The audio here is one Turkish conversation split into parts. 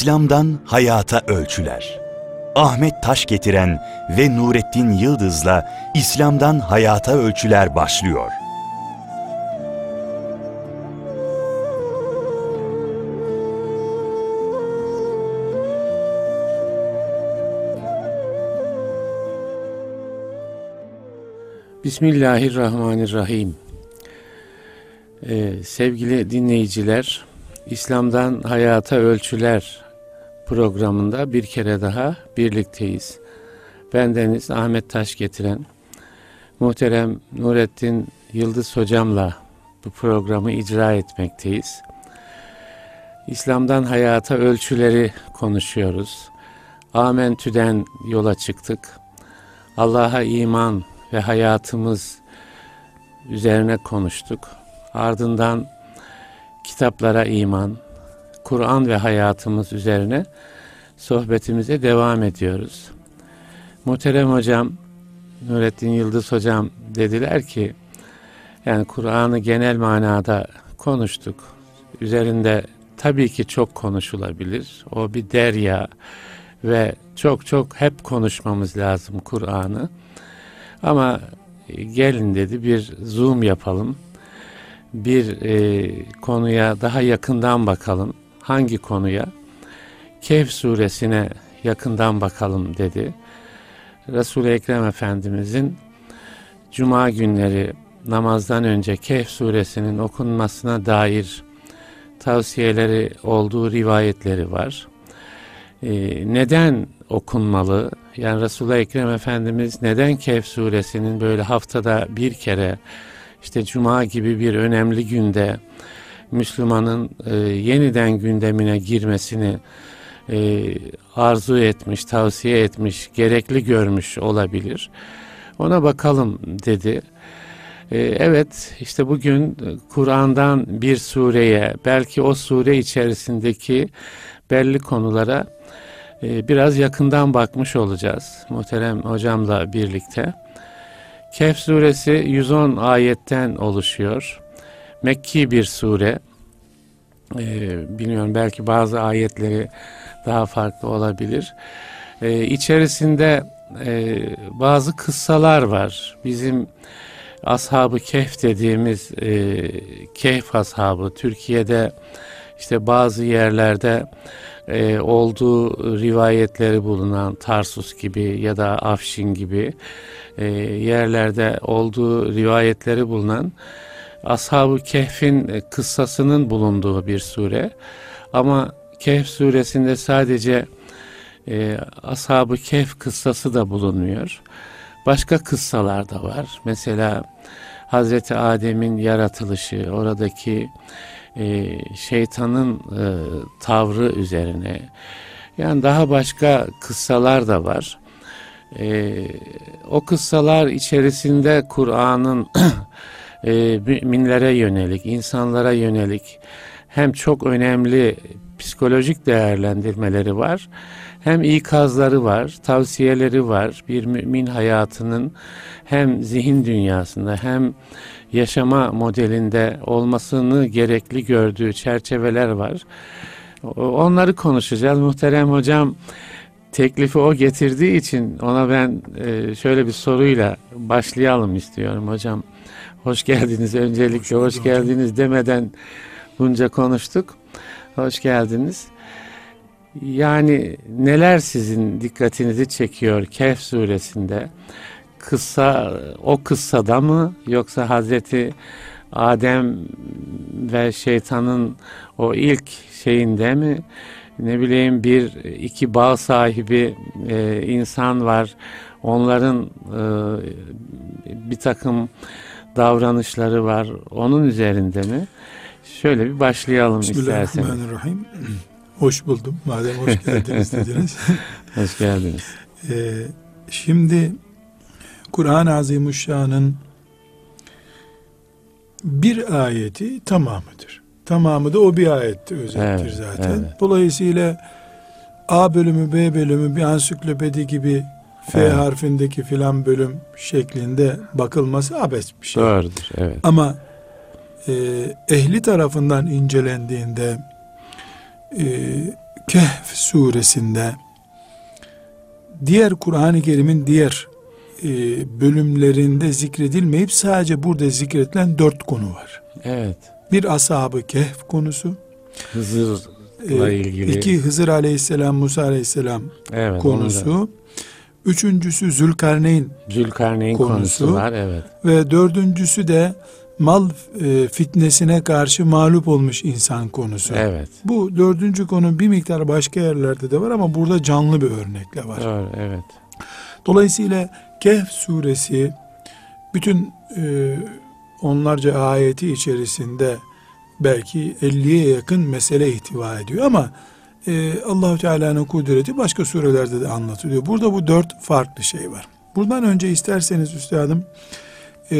İslam'dan Hayata Ölçüler Ahmet Taş getiren ve Nurettin Yıldız'la İslam'dan Hayata Ölçüler başlıyor. Bismillahirrahmanirrahim. Ee, sevgili dinleyiciler, İslam'dan Hayata Ölçüler programında bir kere daha birlikteyiz. Bendeniz Ahmet Taş getiren muhterem Nurettin Yıldız hocamla bu programı icra etmekteyiz. İslam'dan hayata ölçüleri konuşuyoruz. Amentü'den yola çıktık. Allah'a iman ve hayatımız üzerine konuştuk. Ardından kitaplara iman, Kur'an ve hayatımız üzerine sohbetimize devam ediyoruz. Muhterem hocam, Nurettin Yıldız hocam dediler ki, yani Kur'an'ı genel manada konuştuk. Üzerinde tabii ki çok konuşulabilir. O bir derya ve çok çok hep konuşmamız lazım Kur'an'ı. Ama gelin dedi bir zoom yapalım. Bir e, konuya daha yakından bakalım. Hangi konuya? Kehf suresine yakından bakalım dedi. Resul-i Ekrem Efendimizin Cuma günleri namazdan önce Kehf suresinin okunmasına dair tavsiyeleri olduğu rivayetleri var. Ee, neden okunmalı? Yani Resulullah Ekrem Efendimiz neden Kehf suresinin böyle haftada bir kere işte Cuma gibi bir önemli günde Müslümanın e, yeniden gündemine girmesini e, arzu etmiş, tavsiye etmiş, gerekli görmüş olabilir. Ona bakalım dedi. E, evet işte bugün Kur'an'dan bir sureye belki o sure içerisindeki belli konulara e, biraz yakından bakmış olacağız. Muhterem hocamla birlikte. Kehf suresi 110 ayetten oluşuyor. Mekki bir sure. Ee, bilmiyorum belki bazı ayetleri daha farklı olabilir. Ee, içerisinde e, bazı kıssalar var. Bizim ashabı kehf dediğimiz e, kehf ashabı Türkiye'de işte bazı yerlerde e, olduğu rivayetleri bulunan Tarsus gibi ya da Afşin gibi e, yerlerde olduğu rivayetleri bulunan Ashab-ı Kehf'in e, kıssasının bulunduğu bir sure. Ama Kehf suresinde sadece e, Ashab-ı Kehf kıssası da bulunmuyor. Başka kıssalar da var. Mesela Hazreti Adem'in yaratılışı, oradaki e, şeytanın e, tavrı üzerine. Yani daha başka kıssalar da var. E, o kıssalar içerisinde Kur'an'ın e, müminlere yönelik, insanlara yönelik hem çok önemli psikolojik değerlendirmeleri var, hem ikazları var, tavsiyeleri var. Bir mümin hayatının hem zihin dünyasında hem yaşama modelinde olmasını gerekli gördüğü çerçeveler var. Onları konuşacağız. Muhterem hocam teklifi o getirdiği için ona ben e, şöyle bir soruyla başlayalım istiyorum hocam. Hoş geldiniz öncelikle hoş, hoş geldiniz demeden bunca konuştuk. Hoş geldiniz. Yani neler sizin dikkatinizi çekiyor Kehf suresinde? Kıssa o kıssada mı yoksa Hazreti Adem ve şeytanın o ilk şeyinde mi? Ne bileyim bir iki bağ sahibi e, insan var. Onların e, bir takım davranışları var. Onun üzerinde mi? Şöyle bir başlayalım isterseniz. Bismillahirrahmanirrahim. Hoş buldum. Madem hoş geldiniz dediniz. hoş geldiniz. Ee, şimdi Kur'an-ı Azimuşşan'ın bir ayeti tamamıdır. Tamamı da o bir ayette özettir evet, zaten. Evet. Dolayısıyla A bölümü B bölümü bir ansiklopedi gibi F evet. harfindeki filan bölüm şeklinde bakılması abes bir şey. Doğrudur, evet. Ama e, ehli tarafından incelendiğinde e, Kehf suresinde diğer Kur'an-ı Kerim'in diğer e, bölümlerinde zikredilmeyip sadece burada zikredilen dört konu var. Evet. Bir ashab-ı kehf konusu, Hızır'la e, ilgili. iki Hızır aleyhisselam, Musa aleyhisselam evet, konusu, üçüncüsü Zülkarneyn Zülkarneyn konusu, konusu. var. Evet. ve dördüncüsü de mal e, fitnesine karşı mağlup olmuş insan konusu. Evet. Bu dördüncü konu bir miktar başka yerlerde de var ama burada canlı bir örnekle var. Doğru. Evet. Dolayısıyla Kehf suresi bütün e, onlarca ayeti içerisinde belki 50'ye yakın mesele ihtiva ediyor ama e, Allahu Teala'nın kudreti başka surelerde de anlatılıyor. Burada bu dört farklı şey var. Buradan önce isterseniz üstadım e,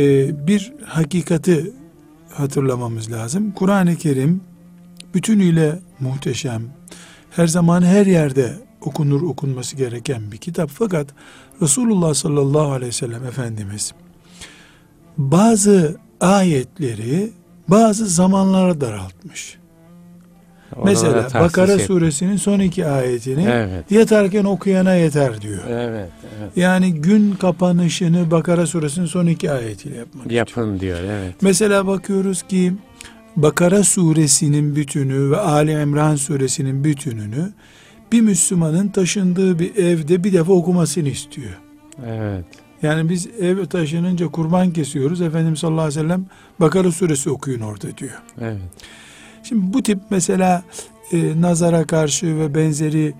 bir hakikati hatırlamamız lazım. Kur'an-ı Kerim bütünüyle muhteşem, her zaman her yerde okunur okunması gereken bir kitap. Fakat Resulullah sallallahu aleyhi ve sellem Efendimiz bazı ayetleri bazı zamanlara daraltmış. Mesela Bakara et- suresinin son iki ayetini Evet. yatarken okuyana yeter diyor. Evet. evet. Yani gün kapanışını Bakara suresinin son iki ayetiyle yapmak istiyor. Yapın diyor. Evet. Mesela bakıyoruz ki Bakara suresinin bütünü ve Ali İmran suresinin bütününü bir Müslümanın taşındığı bir evde bir defa okumasını istiyor. Evet. Yani biz ev taşınınca kurban kesiyoruz. Efendimiz sallallahu aleyhi ve sellem Bakara suresi okuyun orada diyor. Evet. Şimdi bu tip mesela e, nazara karşı ve benzeri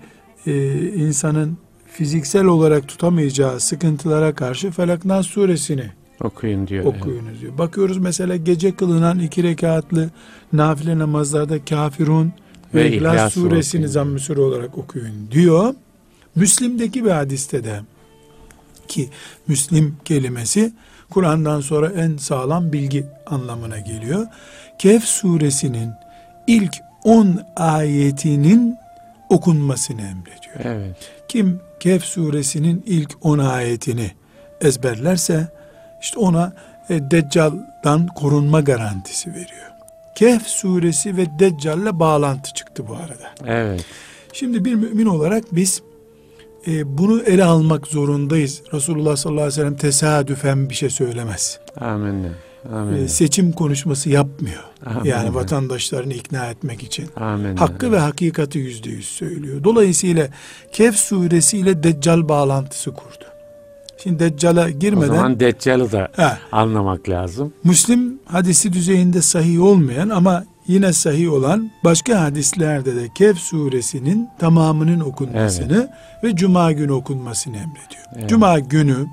e, insanın fiziksel olarak tutamayacağı sıkıntılara karşı Felak Nas suresini Okuyun diyor. okuyunuz diyor. Bakıyoruz mesela gece kılınan iki rekatlı nafile namazlarda kafirun ve, Ve İhlas, İhlas suresini zamm-ı sure olarak okuyun diyor. Müslim'deki bir hadiste de ki Müslim kelimesi Kur'an'dan sonra en sağlam bilgi anlamına geliyor. Kehf suresinin ilk 10 ayetinin okunmasını emrediyor. Evet. Kim Kehf suresinin ilk 10 ayetini ezberlerse işte ona e, Deccal'dan korunma garantisi veriyor. Kehf suresi ve Deccal'le bağlantı çıktı bu arada. Evet. Şimdi bir mümin olarak biz e, bunu ele almak zorundayız. Resulullah sallallahu aleyhi ve sellem tesadüfen bir şey söylemez. Amin. Amin. E, seçim konuşması yapmıyor. Amin. Yani vatandaşlarını ikna etmek için. Amin. Hakkı ve hakikati yüzde yüz söylüyor. Dolayısıyla Kehf suresi ile Deccal bağlantısı kurdu. Şimdi Deccal'a O girmeden zaman Deccal'ı da Ha, anlamak lazım. Müslim hadisi düzeyinde sahih olmayan ama yine sahih olan başka hadislerde de Kehf suresinin tamamının okunmasını ve cuma günü okunmasını emrediyor. Evet. Cuma günü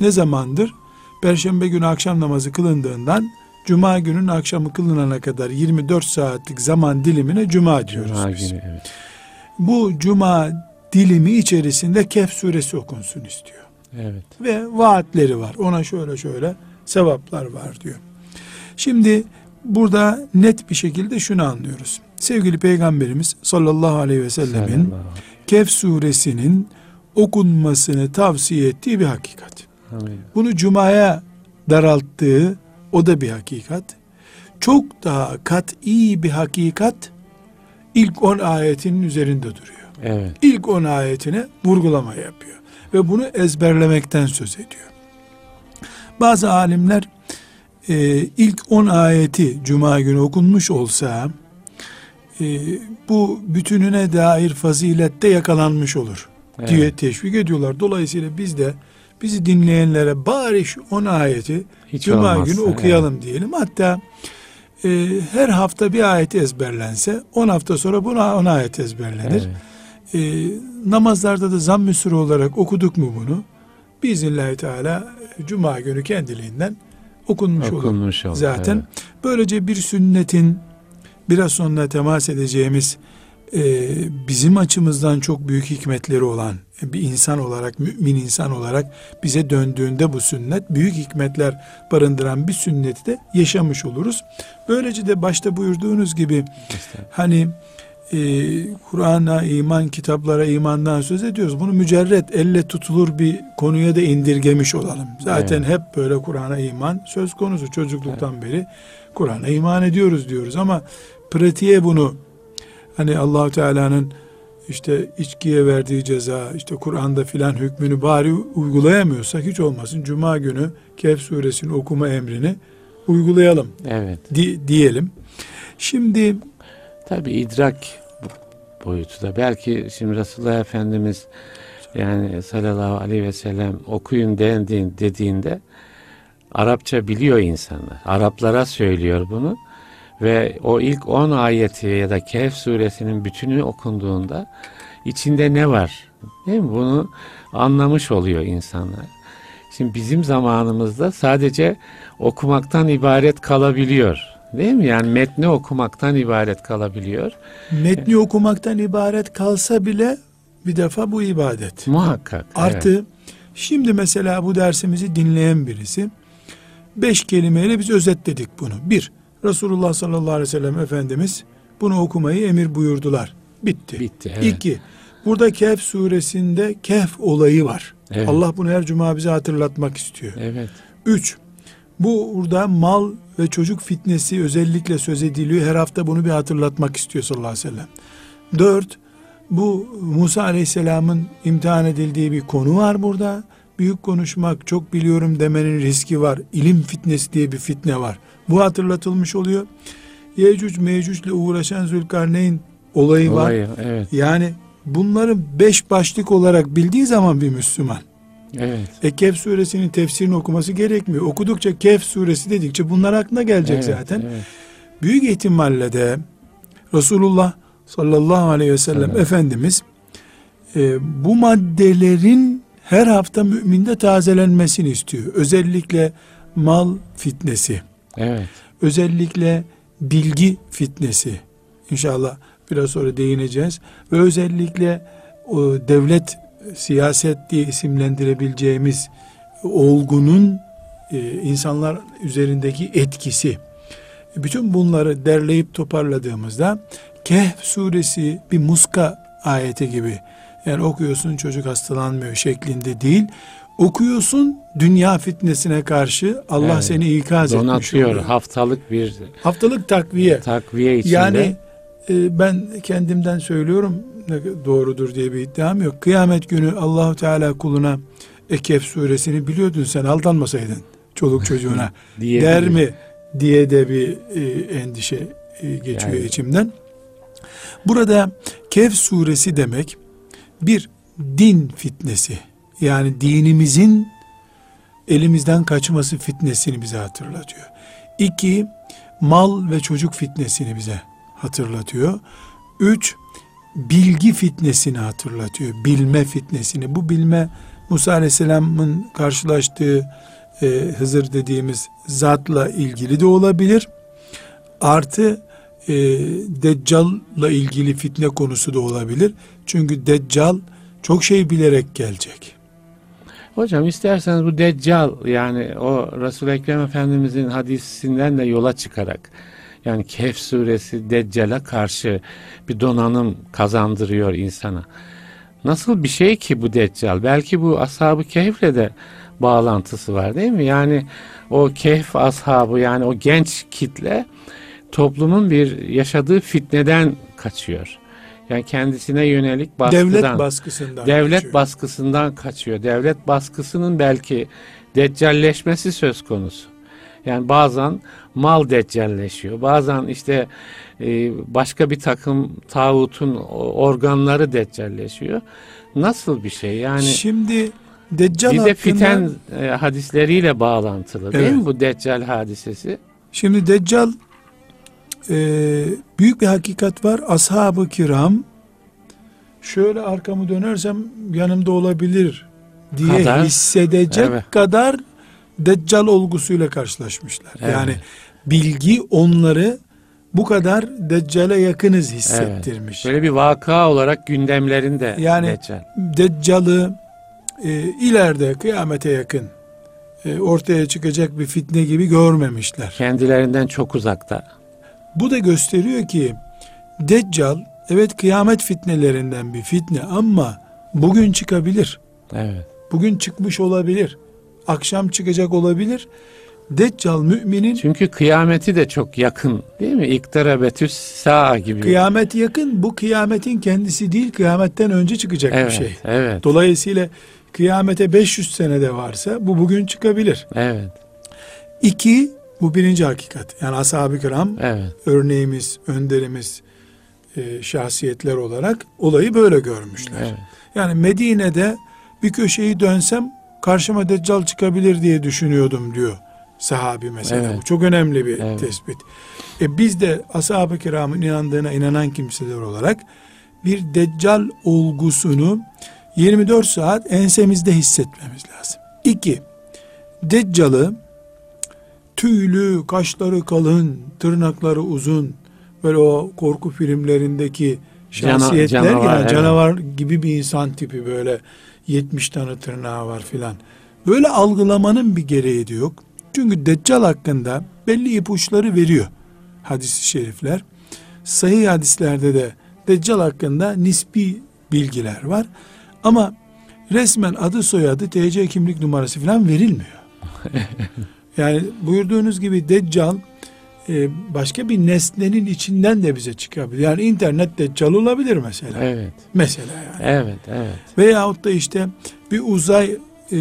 ne zamandır? Perşembe günü akşam namazı kılındığından Cuma günün akşamı kılınana kadar 24 saatlik zaman dilimine cuma diyoruz Cuma biz. günü evet. Bu cuma dilimi içerisinde Kehf suresi okunsun istiyor. Evet. Ve vaatleri var. Ona şöyle şöyle sevaplar var diyor. Şimdi burada net bir şekilde şunu anlıyoruz. Sevgili Peygamberimiz sallallahu aleyhi ve sellemin Kehf suresinin okunmasını tavsiye ettiği bir hakikat. Amin. Bunu cumaya daralttığı o da bir hakikat. Çok daha kat iyi bir hakikat ilk 10 ayetinin üzerinde duruyor. Evet. İlk 10 ayetine vurgulama yapıyor. Ve bunu ezberlemekten söz ediyor. Bazı alimler e, ilk 10 ayeti cuma günü okunmuş olsa e, bu bütününe dair fazilette yakalanmış olur Evet. diye teşvik ediyorlar. Dolayısıyla biz de bizi dinleyenlere bari şu 10 ayeti Hiç Cuma olmazsa, günü okuyalım diyelim. Hatta e, her hafta bir ayet ezberlense 10 hafta sonra buna 10 ayet ezberlenir. Evet. E, namazlarda da zamm-ı sure olarak okuduk mu bunu? Biiznillahü Teala e, Cuma günü kendiliğinden okunmuş, olur. Okunmuş oldu. Zaten evet. böylece bir sünnetin biraz sonra temas edeceğimiz e, bizim açımızdan çok büyük hikmetleri olan bir insan olarak, mümin insan olarak bize döndüğünde bu sünnet büyük hikmetler barındıran bir sünneti de yaşamış oluruz. Böylece de başta buyurduğunuz gibi hani e, Kur'an'a iman, kitaplara imandan söz ediyoruz. Bunu mücerret, elle tutulur bir konuya da indirgemiş olalım. Zaten hep böyle Kur'an'a iman söz konusu. Çocukluktan beri Kur'an'a iman ediyoruz diyoruz ama pratiğe bunu Hani Allahu Teala'nın işte içkiye verdiği ceza, işte Kur'an'da filan hükmünü bari uygulayamıyorsak hiç olmasın Cuma günü Kehf suresini okuma emrini uygulayalım Evet. di- diyelim. Şimdi Tabi idrak boyutu da. Belki şimdi Resulullah Efendimiz yani sallallahu aleyhi ve sellem okuyun dendiğin, dediğinde Arapça biliyor insanlar. Araplara söylüyor bunu. Ve o ilk 10 ayeti ya da Kehf suresinin bütünü okunduğunda içinde ne var? Değil mi? Bunu anlamış oluyor insanlar. Şimdi bizim zamanımızda sadece okumaktan ibaret kalabiliyor. Değil mi? Yani metni okumaktan ibaret kalabiliyor. metni okumaktan ibaret kalsa bile bir defa bu ibadet. Muhakkak. Artı evet. şimdi mesela bu dersimizi dinleyen birisi beş kelimeyle biz özetledik bunu. Bir, Resulullah sallallahu aleyhi ve sellem Efendimiz bunu okumayı emir buyurdular. Bitti. Bitti. Evet. İki, burada Kehf suresinde Kehf olayı var. Evet. Allah bunu her cuma bize hatırlatmak istiyor. Evet. Üç, bu burada mal ve çocuk fitnesi özellikle söz ediliyor. Her hafta bunu bir hatırlatmak istiyor sallallahu aleyhi ve sellem. Dört, bu Musa aleyhisselamın imtihan edildiği bir konu var burada. Büyük konuşmak, çok biliyorum demenin riski var. İlim fitnesi diye bir fitne var. Bu hatırlatılmış oluyor. Yecüc Mecüc'le uğraşan Zülkarneyn olayı var. Olayı, evet. Yani bunları beş başlık olarak bildiği zaman bir Müslüman Evet. e Kehf suresinin tefsirini okuması gerekmiyor. Okudukça Kehf suresi dedikçe bunlar aklına gelecek evet, zaten. Evet. Büyük ihtimalle de Resulullah sallallahu aleyhi ve sellem Evet. Efendimiz e, bu maddelerin her hafta müminde tazelenmesini istiyor. Özellikle mal fitnesi, Evet. özellikle bilgi fitnesi. İnşallah biraz sonra değineceğiz. Ve özellikle o devlet siyaset diye isimlendirebileceğimiz olgunun e, insanlar üzerindeki etkisi. Bütün bunları derleyip toparladığımızda Kehf suresi bir muska ayeti gibi. Yani okuyorsun çocuk hastalanmıyor şeklinde değil. Okuyorsun dünya fitnesine karşı Allah Evet. seni ikaz etmiş Donatıyor. oluyor. Haftalık bir Haftalık takviye. takviye içinde. Yani e, ben kendimden söylüyorum doğrudur diye bir iddiam yok. Kıyamet günü Allahu Teala kuluna Ekef suresini biliyordun sen aldanmasaydın çoluk çocuğuna diye der mi diye de bir e, endişe e, geçiyor Yani. içimden. Burada Kehf suresi demek bir din fitnesi. Yani dinimizin elimizden kaçması fitnesini bize hatırlatıyor. İki, mal ve çocuk fitnesini bize hatırlatıyor. Üç, bilgi fitnesini hatırlatıyor. Bilme fitnesini. Bu bilme Musa Aleyhisselam'ın karşılaştığı e, Hızır dediğimiz zatla ilgili de olabilir. Artı e, Deccal'la ilgili fitne konusu da olabilir. Çünkü Deccal çok şey bilerek gelecek. Hocam isterseniz bu Deccal yani o Resul-i Ekrem Efendimizin hadisinden de yola çıkarak yani Kehf suresi Deccal'a karşı bir donanım kazandırıyor insana. Nasıl bir şey ki bu Deccal? Belki bu ashab-ı Kehf'le de bağlantısı var değil mi? Yani o Kehf ashabı yani o genç kitle toplumun bir yaşadığı fitneden kaçıyor. Yani kendisine yönelik baskıdan. Devlet baskısından. Devlet kaçıyor. baskısından kaçıyor. Devlet baskısının belki deccalleşmesi söz konusu. Yani bazen mal deccalleşiyor. Bazen işte e, başka bir takım tağutun organları deccalleşiyor. Nasıl bir şey? Yani Şimdi Deccal bir de hakkında, fiten e, hadisleriyle bağlantılı değil Evet. mi bu deccal hadisesi? şimdi Deccal e, büyük bir hakikat var. Ashab-ı kiram şöyle arkamı dönersem yanımda olabilir diye Kadar. hissedecek Evet. kadar Deccal olgusuyla karşılaşmışlar. Evet. Yani bilgi onları bu kadar Deccal'e yakınız hissettirmiş. Böyle bir vaka olarak gündemlerinde Yani- deccal. Deccal'ı e, ileride kıyamete yakın e, ortaya çıkacak bir fitne gibi görmemişler. Kendilerinden çok uzakta. Bu da gösteriyor ki Deccal evet kıyamet fitnelerinden bir fitne ama bugün çıkabilir. Evet. Bugün çıkmış olabilir. Akşam çıkacak olabilir. Deccal müminin Çünkü kıyameti de çok yakın değil mi? İktarabetüs sa'a gibi. kıyamet yakın. Bu kıyametin kendisi değil, kıyametten önce çıkacak evet, bir şey. Evet. Dolayısıyla kıyamete 500 senede varsa bu bugün çıkabilir. Evet. İki, bu birinci hakikat. Yani ashab-ı kiram Evet. örneğimiz, önderimiz, e, şahsiyetler olarak olayı böyle görmüşler. Evet. Yani Medine'de bir köşeyi dönsem karşıma deccal çıkabilir diye düşünüyordum diyor sahabi mesela. Evet. Bu çok önemli bir Evet. tespit. E biz de ashab-ı kiramın inandığına inanan kimseler olarak bir deccal olgusunu 24 saat ensemizde hissetmemiz lazım. İki, deccalı tüylü, kaşları kalın, tırnakları uzun, böyle o korku filmlerindeki Cana- şahsiyetler canavar, yani evet. canavar gibi bir insan tipi böyle 70 tane tırnağı var filan. Böyle algılamanın bir gereği de yok. Çünkü Deccal hakkında belli ipuçları veriyor hadis-i şerifler. Sahih hadislerde de Deccal hakkında nispi bilgiler var. Ama resmen adı soyadı TC kimlik numarası falan verilmiyor. yani buyurduğunuz gibi Deccal e, başka bir nesnenin içinden de bize çıkabilir. Yani internet Deccal olabilir mesela. Evet. Mesela yani. Evet. Evet. Veyahut da işte bir uzay e,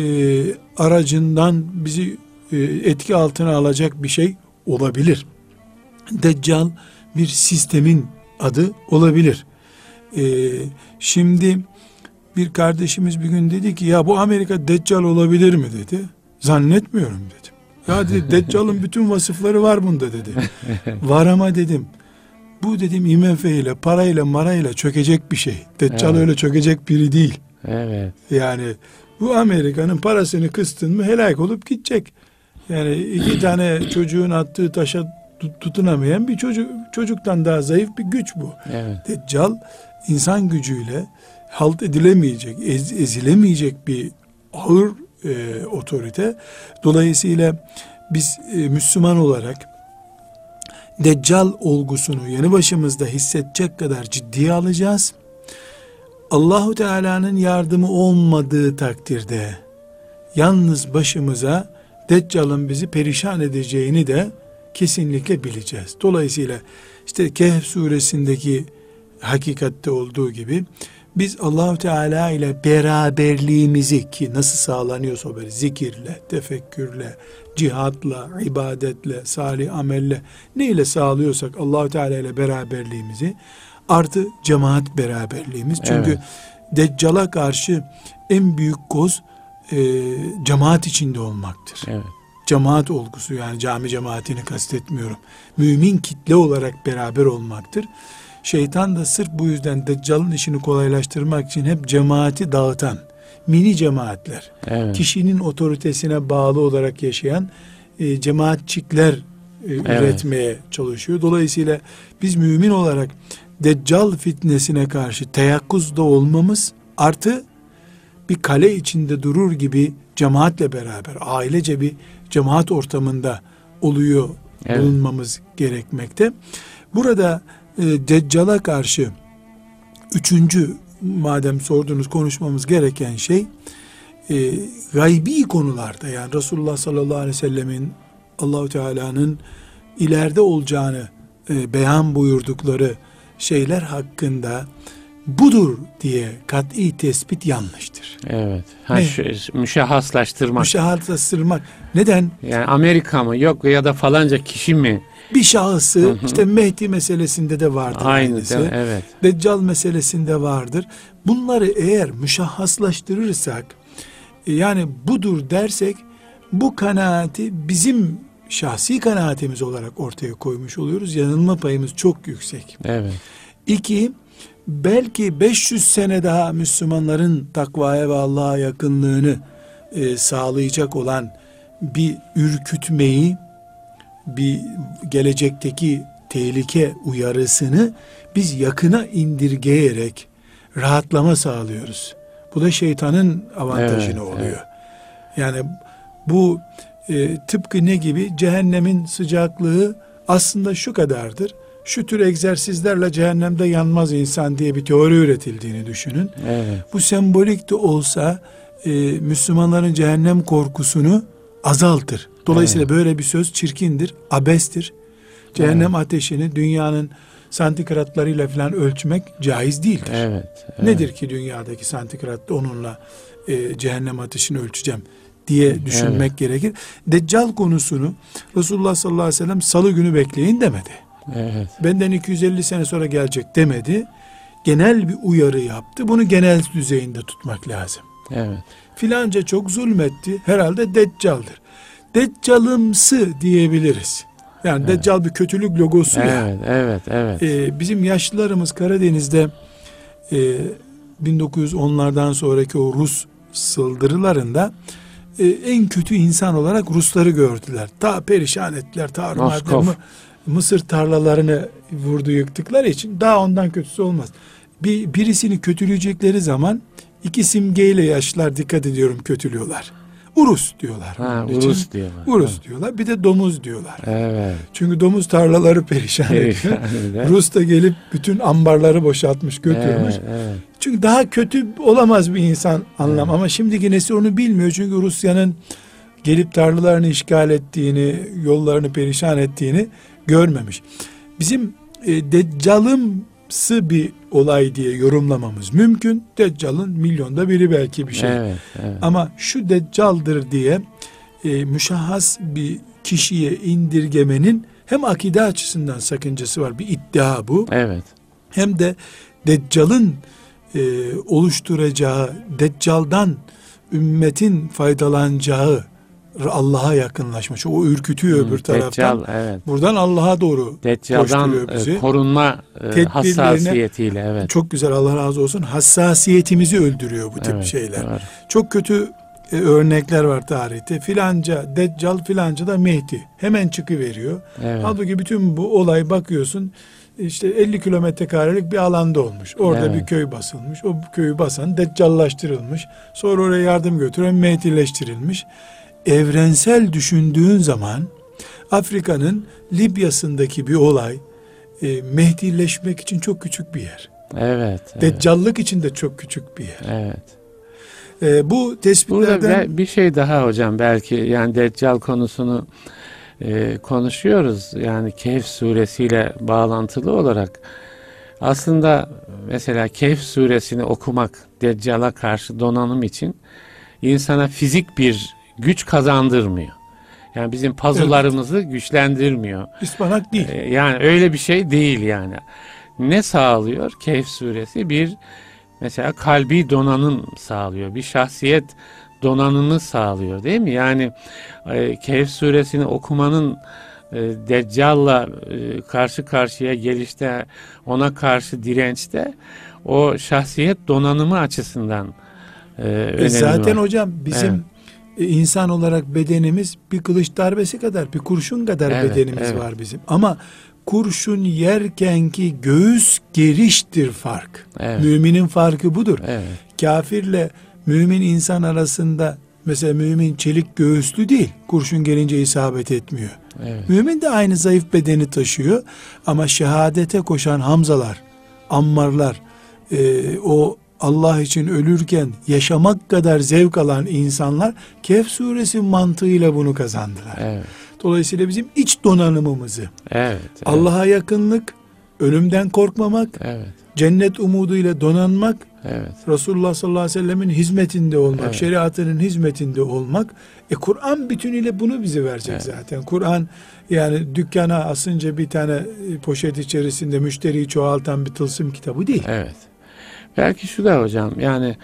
aracından bizi e, etki altına alacak bir şey olabilir. Deccal bir sistemin adı olabilir. E, şimdi bir kardeşimiz bir gün dedi ki ya bu Amerika Deccal olabilir mi dedi. Zannetmiyorum dedim. Ya dedi Deccal'ın bütün vasıfları var bunda dedi. var ama dedim. Bu dedim IMF ile parayla marayla çökecek bir şey. Deccal Evet. öyle çökecek biri değil. Evet. Yani bu Amerika'nın parasını kıstın mı helak olup gidecek. Yani iki tane çocuğun attığı taşa tut- tutunamayan bir çocuk çocuktan daha zayıf bir güç bu. Evet. Deccal insan gücüyle halt edilemeyecek, ez- ezilemeyecek bir ağır e, otorite. Dolayısıyla biz e, Müslüman olarak Deccal olgusunu yanı başımızda hissedecek kadar ciddiye alacağız. Allahu Teala'nın yardımı olmadığı takdirde yalnız başımıza Deccal'ın bizi perişan edeceğini de kesinlikle bileceğiz. Dolayısıyla işte Kehf suresindeki hakikatte olduğu gibi biz Allahu Teala ile beraberliğimizi ki nasıl sağlanıyorsa böyle zikirle, tefekkürle, cihatla, ibadetle, salih amelle neyle sağlıyorsak Allahu Teala ile beraberliğimizi artı cemaat beraberliğimiz. Çünkü Evet. Deccal'a karşı en büyük koz e, cemaat içinde olmaktır Evet. cemaat olgusu yani cami cemaatini kastetmiyorum. Mümin kitle olarak beraber olmaktır. Şeytan da sırf bu yüzden Deccal'ın işini kolaylaştırmak için hep cemaati dağıtan mini cemaatler, Evet. kişinin otoritesine bağlı olarak yaşayan e, cemaatçikler e, üretmeye çalışıyor. Dolayısıyla biz mümin olarak Deccal fitnesine karşı teyakkuzda olmamız artı bir kale içinde durur gibi cemaatle beraber ailece bir cemaat ortamında oluyor Evet. bulunmamız gerekmekte. Burada e, Deccal'a karşı üçüncü madem sordunuz konuşmamız gereken şey e, gaybi konularda yani Resulullah sallallahu aleyhi ve sellemin Allahu Teala'nın ileride olacağını e, beyan buyurdukları şeyler hakkında budur diye kat'i tespit yanlıştır. Evet. Ha, şu, müşahhaslaştırmak. Müşahada sırmak. Neden? yani Amerika mı yok ya da falanca kişi mi? Bir şahısı işte Mehdi meselesinde de vardır Aynı aynısı. Evet. Deccal meselesinde vardır. Bunları eğer müşahhaslaştırırsak e, yani budur dersek bu kanaati bizim şahsi kanaatimiz olarak ortaya koymuş oluyoruz. Yanılma payımız çok yüksek. Evet. İki, belki 500 sene daha Müslümanların takvaya ve Allah'a yakınlığını e, sağlayacak olan bir ürkütmeyi, bir gelecekteki tehlike uyarısını biz yakına indirgeyerek rahatlama sağlıyoruz. Bu da şeytanın avantajını Evet, oluyor. evet. Yani bu e, tıpkı ne gibi cehennemin sıcaklığı aslında şu kadardır. Şu tür egzersizlerle cehennemde yanmaz insan diye bir teori üretildiğini düşünün. Evet. Bu sembolik de olsa e, Müslümanların cehennem korkusunu azaltır. Dolayısıyla böyle bir söz çirkindir, abestir. Cehennem ateşini dünyanın santigratlarıyla falan ölçmek caiz değildir. Evet. evet. Nedir ki dünyadaki santigratta onunla e, cehennem ateşini ölçeceğim diye düşünmek gerekir. Deccal konusunu Resulullah sallallahu aleyhi ve sellem salı günü bekleyin demedi. Evet. Benden 250 sene sonra gelecek demedi. Genel bir uyarı yaptı. Bunu genel düzeyinde tutmak lazım. Evet. Filanca çok zulmetti. Herhalde deccaldır. Deccalımsı diyebiliriz. Yani deccal bir kötülük logosu ya. Evet, evet, evet. Ee, bizim yaşlılarımız Karadeniz'de e, 1910'lardan sonraki o Rus saldırılarında e, en kötü insan olarak Rusları gördüler. Ta perişan ettiler. Ta Moskov. Mı- Mısır tarlalarını vurdu yıktıkları için daha ondan kötüsü olmaz. Bir birisini kötüleyecekleri zaman iki simgeyle yaşlılar dikkat ediyorum kötülüyorlar. Urus diyorlar. Ha, için. Urus diyorlar. Urus diyorlar. Bir de domuz diyorlar. Evet. Çünkü domuz tarlaları perişan ediyor. Perişan eder. Rus da gelip bütün ambarları boşaltmış götürmüş. Evet, evet. Çünkü daha kötü olamaz bir insan anlam. Ama şimdiki nesil onu bilmiyor. Çünkü Rusya'nın gelip tarlalarını işgal ettiğini, yollarını perişan ettiğini görmemiş. Bizim e, deccalımsı bir olay diye yorumlamamız mümkün. Deccalın milyonda biri belki bir şey. Evet, evet. Ama şu deccaldır diye e, müşahhas bir kişiye indirgemenin hem akide açısından sakıncası var. Bir iddia bu. Evet. Hem de deccalın e, oluşturacağı, deccaldan ümmetin faydalanacağı Allah'a yakınlaşmış. O ürkütüyor Hmm, öbür taraftan. Deccal, evet. Buradan Allah'a doğru Deccal'dan koşturuyor bizi. e, korunma e, hassasiyetiyle evet. Çok güzel Allah razı olsun. Hassasiyetimizi öldürüyor bu tip evet, şeyler. doğru. Çok kötü e, örnekler var tarihte. Filanca Deccal filanca da Mehdi. Hemen çıkıveriyor. Evet. Halbuki bütün bu olay bakıyorsun işte 50 kilometre karelik bir alanda olmuş. Orada Evet. bir köy basılmış. O köyü basan deccallaştırılmış. Sonra oraya yardım götüren Mehdileştirilmiş. Evrensel düşündüğün zaman Afrika'nın Libya'sındaki bir olay e, Mehdileşmek için çok küçük bir yer. Evet. Evet. Deccallık için de çok küçük bir yer. evet. E, bu Burada tespitlerden be- bir şey daha hocam belki yani Deccal konusunu e, konuşuyoruz. Yani Kehf suresiyle bağlantılı olarak aslında mesela Kehf suresini okumak Deccal'a karşı donanım için insana fizik bir güç kazandırmıyor. Yani bizim pazularımızı güçlendirmiyor. ıspanak değil. Ee, Yani öyle bir şey değil yani. Ne sağlıyor Kehf suresi? Bir mesela kalbi donanım sağlıyor. Bir şahsiyet donanımı sağlıyor değil mi? Yani e, Kehf suresini okumanın e, Deccal'la e, karşı karşıya gelişte ona karşı dirençte o şahsiyet donanımı açısından e, E zaten var. hocam bizim e, insan olarak bedenimiz bir kılıç darbesi kadar, bir kurşun kadar Evet, bedenimiz evet. var bizim. Ama kurşun yerkenki göğüs geriştir fark. Evet. Müminin farkı budur. Evet. Kafirle mümin insan arasında mesela mümin çelik göğüslü değil. Kurşun gelince isabet etmiyor. Evet. Mümin de aynı zayıf bedeni taşıyor ama şehadete koşan Hamzalar, Ammarlar, e, o Allah için ölürken yaşamak kadar zevk alan insanlar Kehf suresi mantığıyla bunu kazandılar. Evet. Dolayısıyla bizim iç donanımımızı Evet. evet. Allah'a yakınlık, ölümden korkmamak, Evet. cennet umuduyla donanmak, Evet. Resulullah sallallahu aleyhi ve sellemin hizmetinde olmak, Evet. şeriatının hizmetinde olmak. E Kur'an bütünüyle bunu bize verecek Evet. zaten. Kur'an yani dükkana asınca bir tane e, poşet içerisinde müşteriyi çoğaltan bir tılsım kitabı değil. Evet. Belki şu da hocam yani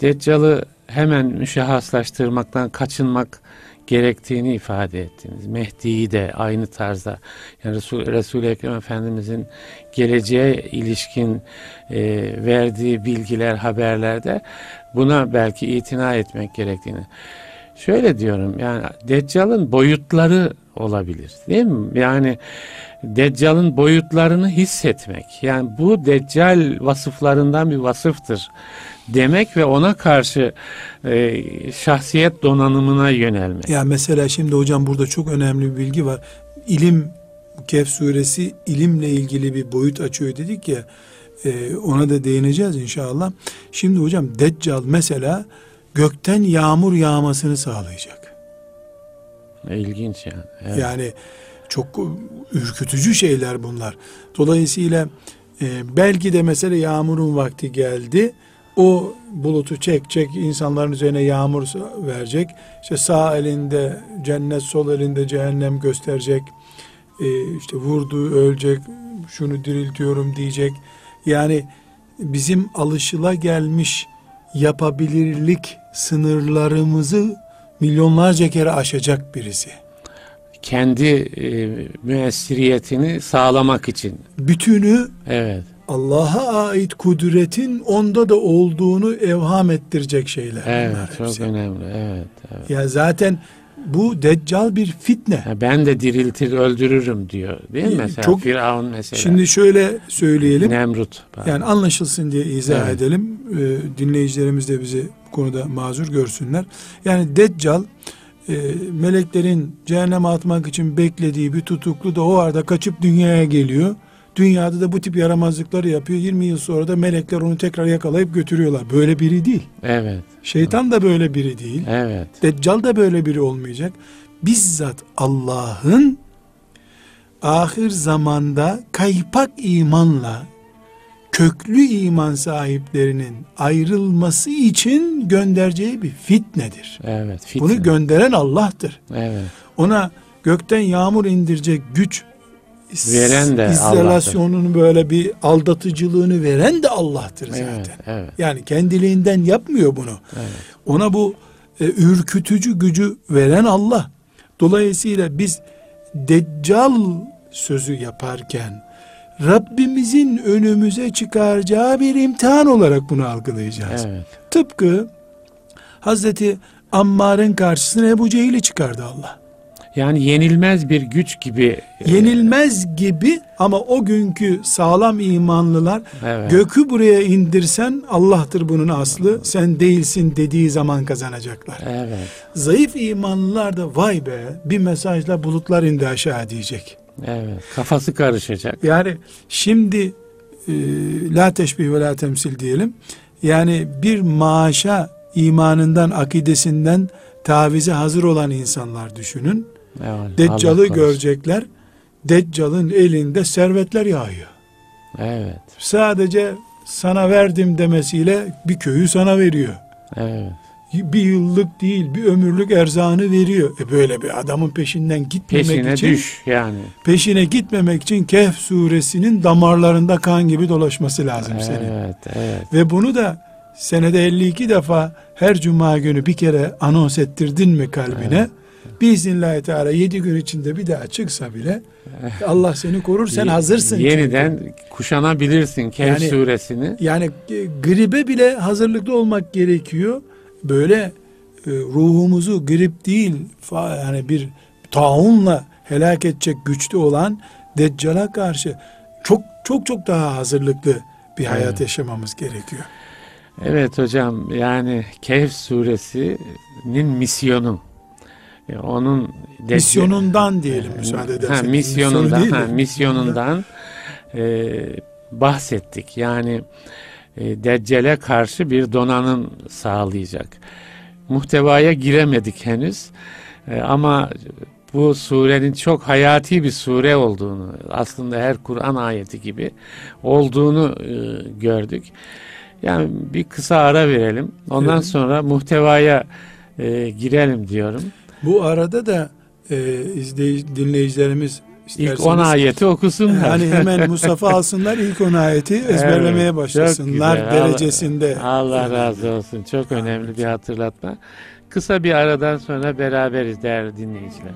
Deccal'ı hemen müşahhaslaştırmaktan kaçınmak gerektiğini ifade ettiniz. Mehdi'yi de aynı tarzda yani Resul, Resul-i Ekrem Efendimizin geleceğe ilişkin e, verdiği bilgiler, haberlerde buna belki itina etmek gerektiğini. Şöyle diyorum yani Deccal'ın boyutları olabilir değil mi? Yani Deccal'ın boyutlarını hissetmek. Yani bu Deccal vasıflarından bir vasıftır demek ve ona karşı e, şahsiyet donanımına yönelmek. Ya mesela şimdi hocam burada çok önemli bir bilgi var. İlim Kehf suresi ilimle ilgili bir boyut açıyor dedik ya. e, ona da değineceğiz inşallah. Şimdi hocam Deccal mesela gökten yağmur yağmasını sağlayacak. İlginç yani. Evet. Yani çok ürkütücü şeyler bunlar. Dolayısıyla e, belki de mesela yağmurun vakti geldi. O bulutu çekecek, insanların üzerine yağmur verecek. İşte sağ elinde cennet, sol elinde cehennem gösterecek. E, işte vurdu, ölecek, şunu diriltiyorum diyecek. Yani bizim alışıla gelmiş yapabilirlik sınırlarımızı milyonlarca kere aşacak birisi. Kendi e, müessiriyetini sağlamak için. Bütünü Evet. Allah'a ait kudretin onda da olduğunu evham ettirecek şeyler Evet, çok hepsi. önemli. Evet, evet. Ya zaten bu deccal bir fitne. Ya ben de diriltir öldürürüm diyor. Değil mi mesela? çok- Firavun mesela. Şimdi şöyle söyleyelim. Nemrut. pardon. Yani anlaşılsın diye izah Evet. edelim. Ee, dinleyicilerimiz de bizi bu konuda mazur görsünler. Yani Deccal e, meleklerin cehenneme atmak için beklediği bir tutuklu da o arada kaçıp dünyaya geliyor. Dünyada da bu tip yaramazlıkları yapıyor. 20 yıl sonra da melekler onu tekrar yakalayıp götürüyorlar. Böyle biri değil. Evet. Şeytan da böyle biri değil. Evet. Deccal da böyle biri olmayacak. Bizzat Allah'ın ahir zamanda kaypak imanla köklü iman sahiplerinin ayrılması için göndereceği bir fitnedir. Evet. Fitne. Bunu gönderen Allah'tır. Evet. Ona gökten yağmur indirecek güç Veren de izolasyonunu böyle bir aldatıcılığını veren de Allah'tır zaten. Evet. Evet. Yani kendiliğinden yapmıyor bunu. Evet. Ona bu e, ürkütücü gücü veren Allah. Dolayısıyla biz deccal sözü yaparken Rabbimizin önümüze çıkaracağı bir imtihan olarak bunu algılayacağız. Evet. Tıpkı Hazreti Ammar'ın karşısına Ebu Cehil'i çıkardı Allah. Yani yenilmez bir güç gibi. e, Yenilmez gibi ama o günkü sağlam imanlılar Evet. gökü buraya indirsen Allah'tır bunun aslı sen değilsin dediği zaman kazanacaklar. Evet. Zayıf imanlılar da vay be bir mesajla bulutlar indi aşağı diyecek. Evet. Kafası karışacak. Yani şimdi e, la teşbih ve la temsil diyelim. Yani bir maaşa imanından, akidesinden tavize hazır olan insanlar düşünün. Evet. Deccalı Allah görecekler. Deccal'ın elinde servetler yağıyor. Evet. Sadece sana verdim demesiyle bir köyü sana veriyor. Evet. Bir yıllık değil bir ömürlük erzağını veriyor. E böyle bir adamın peşinden gitmemek Peşine için düş yani. peşine gitmemek için Kehf suresinin damarlarında kan gibi dolaşması lazım senin. Evet. Evet. Ve bunu da senede 52 defa her cuma günü bir kere anons ettirdin mi kalbine? Evet. Biiznillahü teala 7 gün içinde bir daha çıksa bile Allah seni korur sen hazırsın. çünkü. Yeniden kuşanabilirsin Kehf Yani- suresini. Yani gribe bile hazırlıklı olmak gerekiyor. Böyle e, ruhumuzu grip değil yani bir taunla helak edecek güçlü olan Deccal'a karşı çok çok çok daha hazırlıklı bir hayat Evet. yaşamamız gerekiyor. Evet hocam yani Kehf suresinin misyonu. Onun Misyonundan diyelim Ha, müsaade ha, ederseniz. misyonundan, Misyonu ha, misyonundan e, bahsettik. Yani e, Deccale karşı bir donanım sağlayacak. Muhtevaya giremedik henüz. E, ama bu surenin çok hayati bir sure olduğunu, aslında her Kur'an ayeti gibi olduğunu e, gördük. Yani bir kısa ara verelim. Ondan Verelim. sonra muhtevaya e, girelim diyorum. Bu arada da e, izleyici, dinleyicilerimiz İlk isterseniz 10 ayeti okusunlar. hani hemen Musaf'a alsınlar ilk on ayeti ezberlemeye Evet, başlasınlar güzel. Allah- derecesinde. Allah razı olsun. Çok önemli bir hatırlatma. Kısa bir aradan sonra beraberiz değerli dinleyiciler.